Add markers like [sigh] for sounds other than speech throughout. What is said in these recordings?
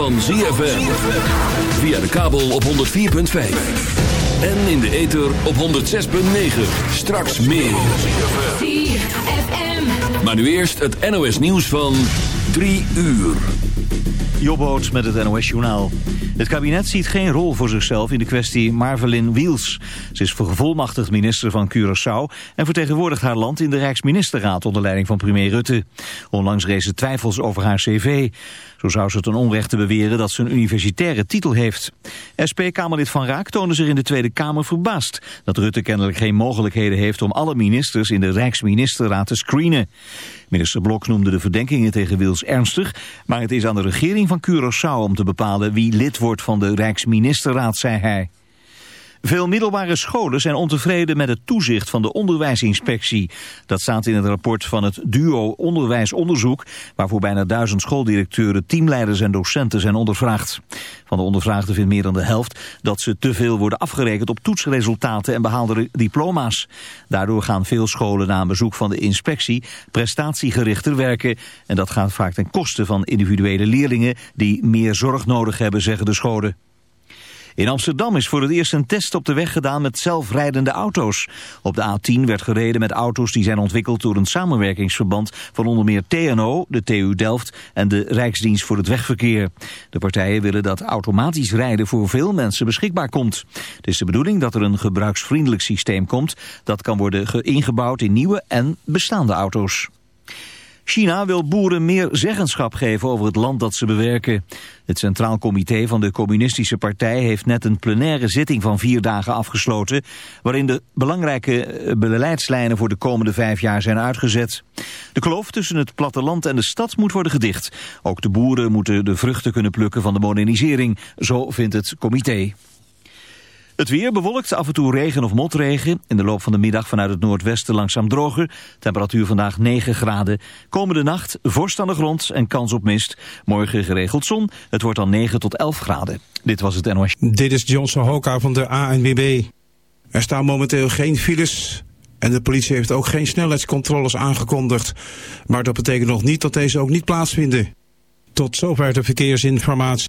van ZFM. Via de kabel op 104.5. En in de ether op 106.9. Straks meer. Maar nu eerst het NOS nieuws van 3 uur. Jobboot met het NOS Journaal. Het kabinet ziet geen rol voor zichzelf in de kwestie Marvelin Wiels. Ze is gevolmachtigd minister van Curaçao... en vertegenwoordigt haar land in de Rijksministerraad... onder leiding van premier Rutte. Onlangs rezen twijfels over haar cv. Zo zou ze ten onrechte beweren dat ze een universitaire titel heeft. SP-Kamerlid Van Raak toonde zich in de Tweede Kamer verbaasd... dat Rutte kennelijk geen mogelijkheden heeft om alle ministers... in de Rijksministerraad te screenen. Minister Blok noemde de verdenkingen tegen Wils ernstig... maar het is aan de regering van Curaçao om te bepalen wie lid wordt van de Rijksministerraad, zei hij. Veel middelbare scholen zijn ontevreden met het toezicht van de onderwijsinspectie. Dat staat in het rapport van het duo onderwijsonderzoek... waarvoor bijna duizend schooldirecteuren, teamleiders en docenten zijn ondervraagd. Van de ondervraagden vindt meer dan de helft dat ze te veel worden afgerekend op toetsresultaten en behaalde diploma's. Daardoor gaan veel scholen na een bezoek van de inspectie prestatiegerichter werken. En dat gaat vaak ten koste van individuele leerlingen die meer zorg nodig hebben, zeggen de scholen. In Amsterdam is voor het eerst een test op de weg gedaan met zelfrijdende auto's. Op de A10 werd gereden met auto's die zijn ontwikkeld door een samenwerkingsverband van onder meer TNO, de TU Delft en de Rijksdienst voor het Wegverkeer. De partijen willen dat automatisch rijden voor veel mensen beschikbaar komt. Het is de bedoeling dat er een gebruiksvriendelijk systeem komt dat kan worden ingebouwd in nieuwe en bestaande auto's. China wil boeren meer zeggenschap geven over het land dat ze bewerken. Het Centraal Comité van de Communistische Partij heeft net een plenaire zitting van vier dagen afgesloten, waarin de belangrijke eh, beleidslijnen voor de komende vijf jaar zijn uitgezet. De kloof tussen het platteland en de stad moet worden gedicht. Ook de boeren moeten de vruchten kunnen plukken van de modernisering, zo vindt het comité. Het weer bewolkt, af en toe regen of motregen. In de loop van de middag vanuit het noordwesten langzaam droger. Temperatuur vandaag 9 graden. Komende nacht vorst aan de grond en kans op mist. Morgen geregeld zon. Het wordt dan 9 tot 11 graden. Dit was het NOS. Dit is Johnson Hoka van de ANWB. Er staan momenteel geen files... En de politie heeft ook geen snelheidscontroles aangekondigd. Maar dat betekent nog niet dat deze ook niet plaatsvinden. Tot zover de verkeersinformatie.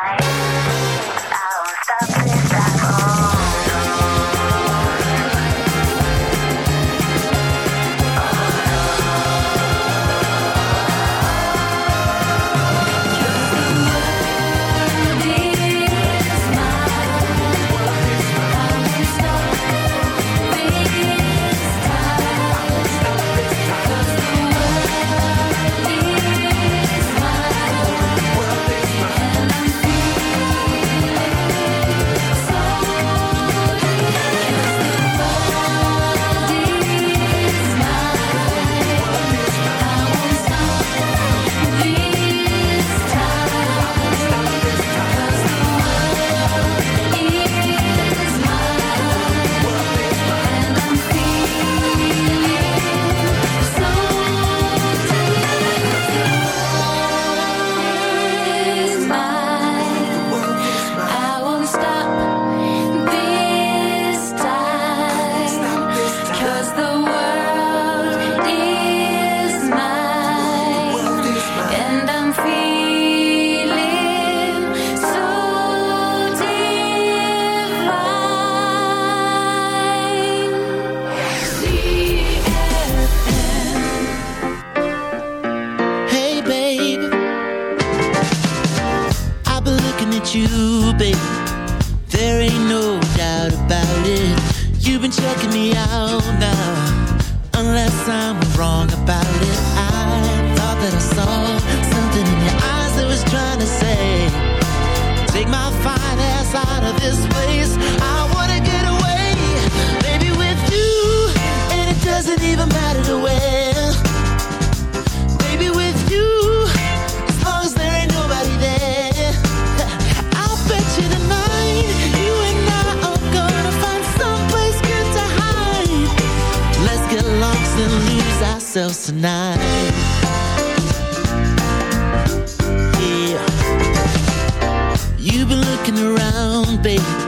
Bye. doesn't even matter to where. Baby, with you, as long as there ain't nobody there, [laughs] I'll bet you tonight you and I are gonna find someplace good to hide. Let's get lost and lose ourselves tonight. Yeah, you've been looking around, baby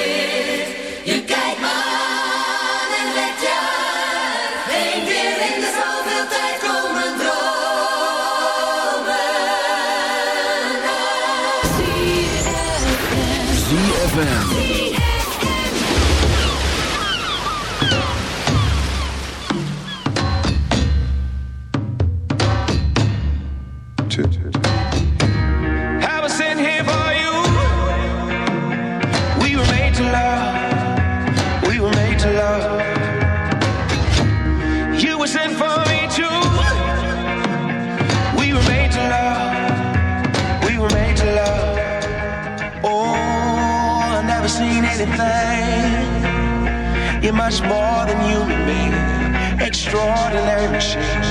much more than human being. Extraordinary machine.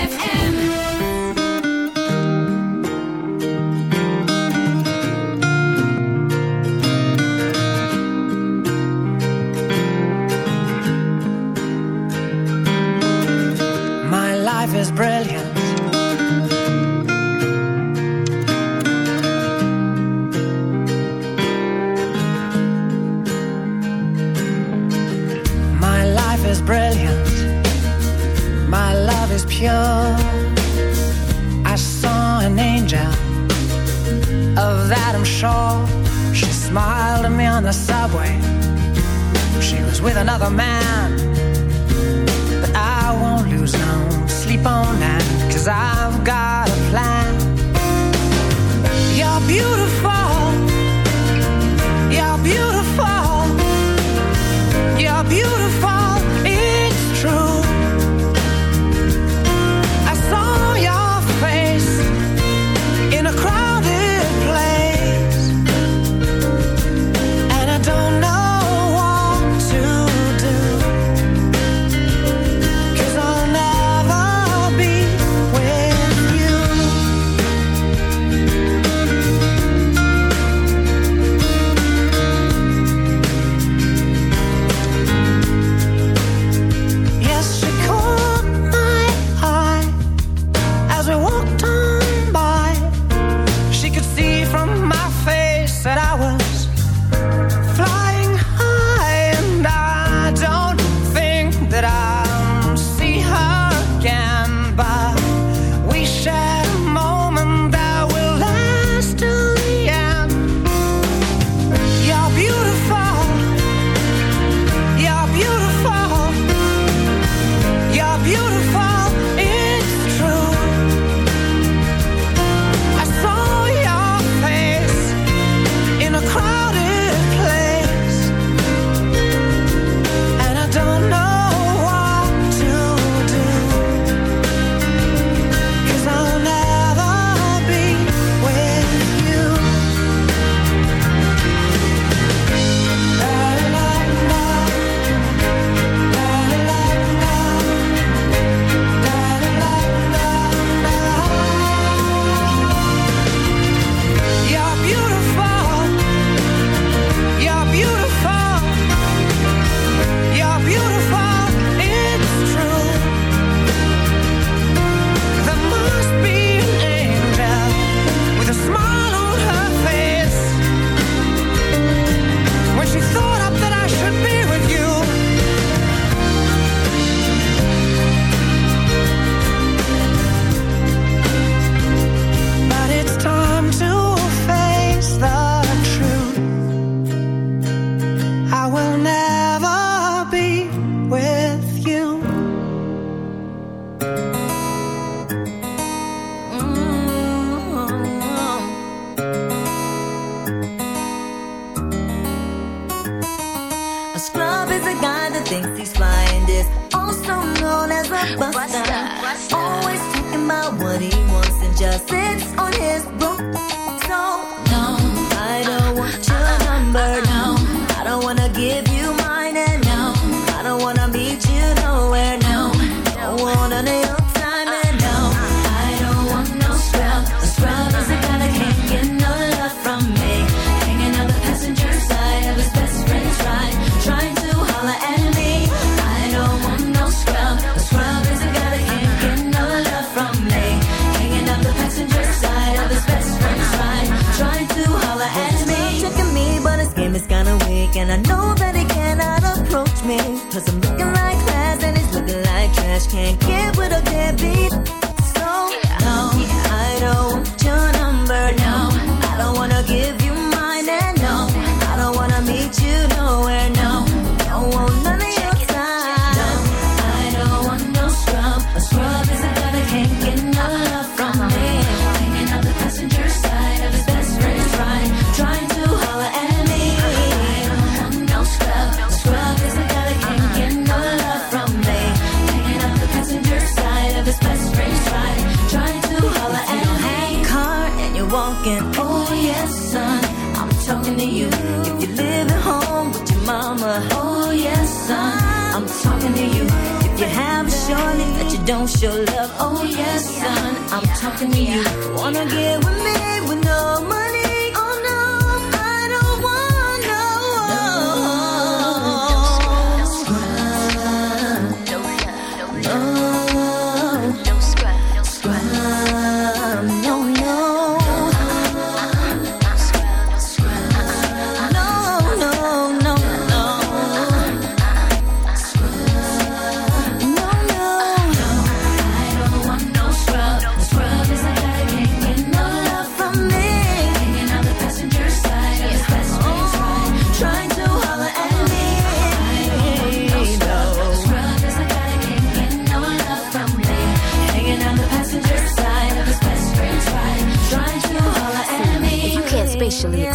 oh yes, son. I'm talking to you. If you have surely that you don't show love, oh yes, son. I'm talking to you. Wanna get with me with no money?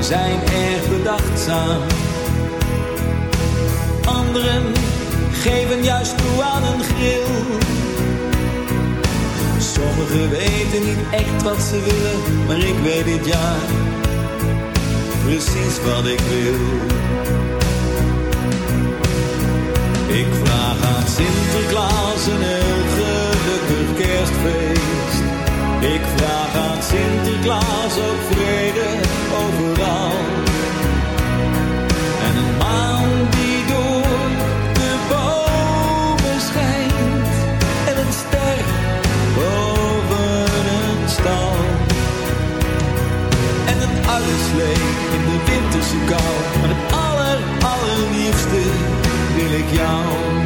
Zijn erg bedachtzaam. Anderen geven juist toe aan een gril. Sommigen weten niet echt wat ze willen, maar ik weet dit jaar precies wat ik wil. Ik vraag aan Sinterklaas een heel gelukkig kerstfeest. Ik vraag aan Sinterklaas ook vrede overal. En een maan die door de bomen schijnt. En een ster boven een stal. En een oude slee in de winterse kou. Maar het aller, allerliefste wil ik jou.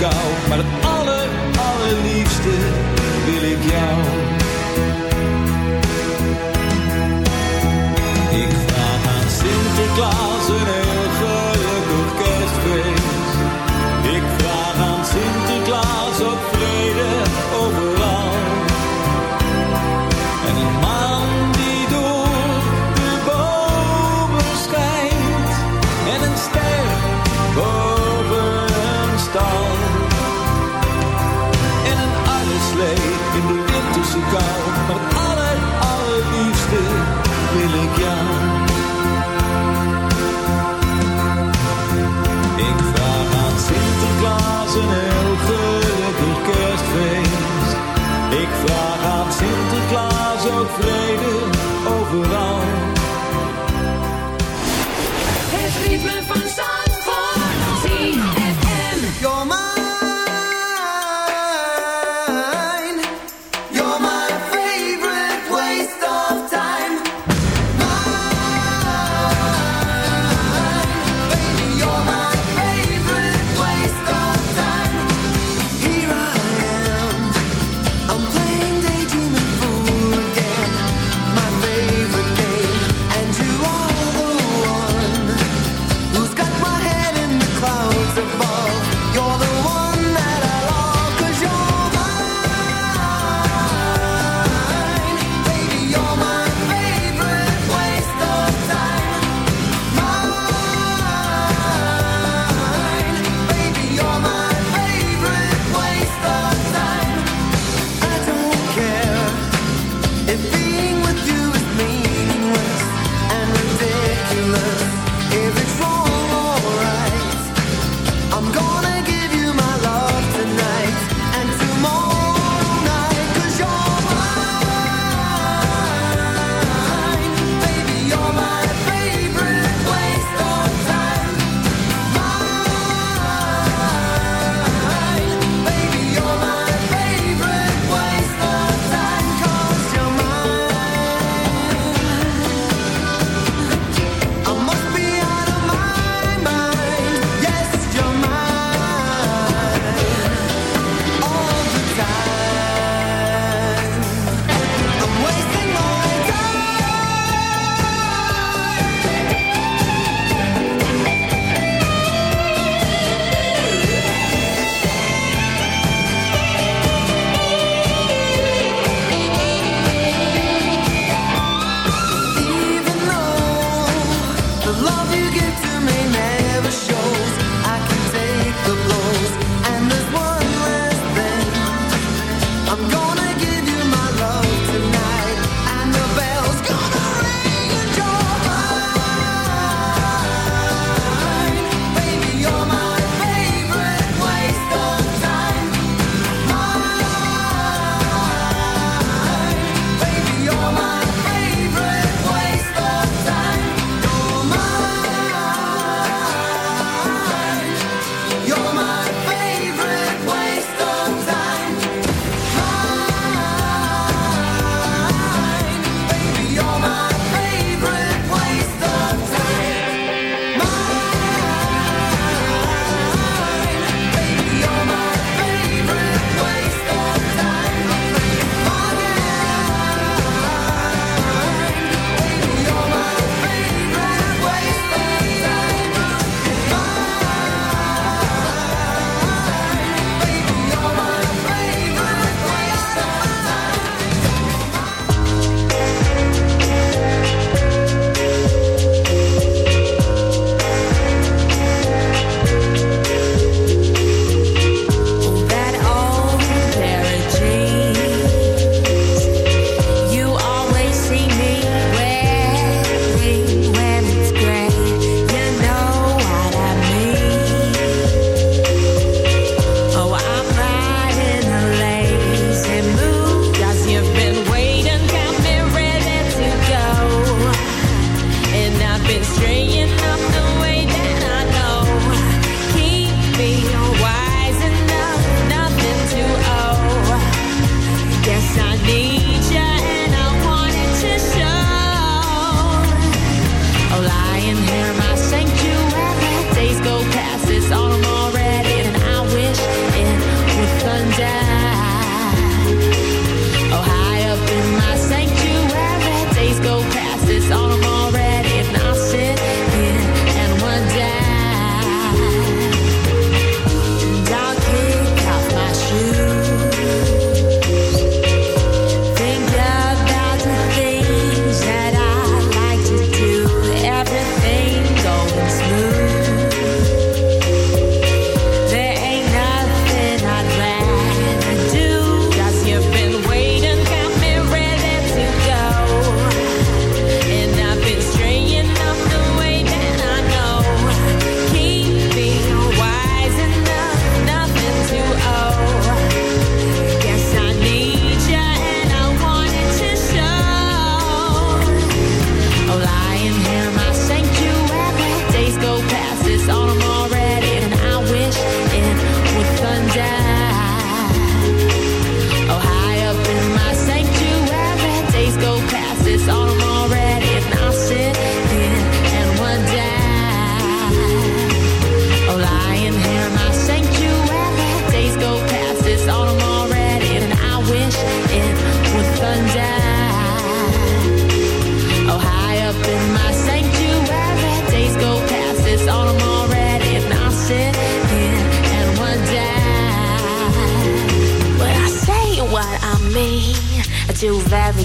kou, maar het aller, liefste wil ik jou.